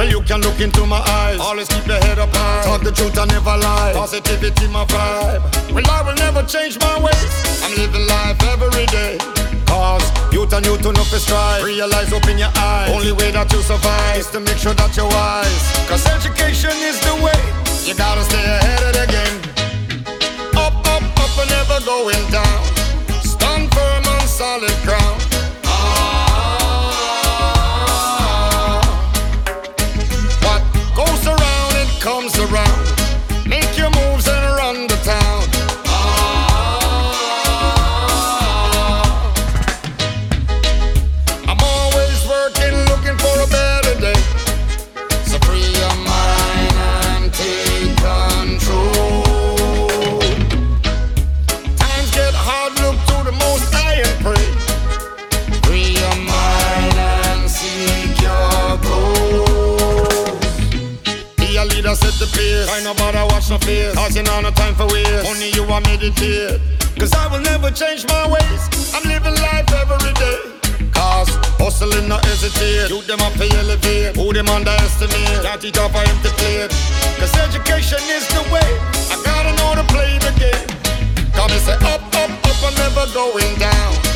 Well, you can look into my eyes, always keep your head up high. Talk the truth, I never lie. Positivity, my vibe. Well, I will never change my ways. I'm living life every day. Cause youth and youth enough to strive. Realize, open your eyes. Only way that you survive is to make sure that you're wise. Cause education is the way. You gotta stay ahead of the game. Up, up, up, and never going down. Set the pace. Try no bother, watch no face. You know no time for waste. Only you are meditate. Cause I will never change my ways. I'm living life every day. Cause hustling, not hesitate. You them up to elevate. Who them underestimate? Can't eat off a empty plate. Cause education is the way. I gotta know to play the game. Come and say up, up, up, I'm never going down.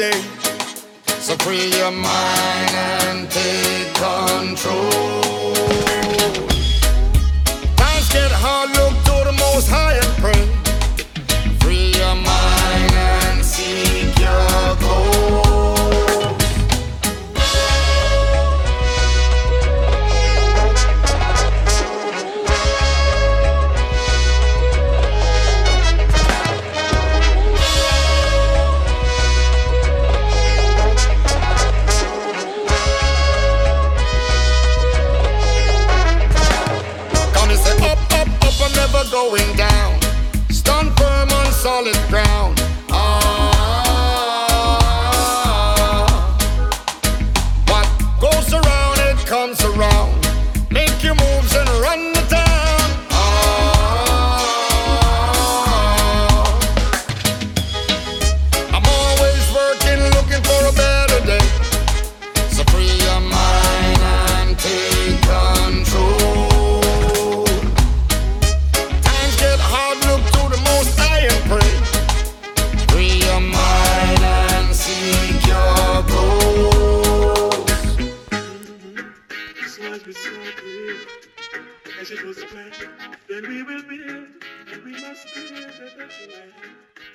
Day. So free your mind and take control. Going down. Stand firm on solid ground. Ah. What goes around, it comes around. Make your moves and run Long as we celebrate, as it was planned, then we will build, and we must build a better land.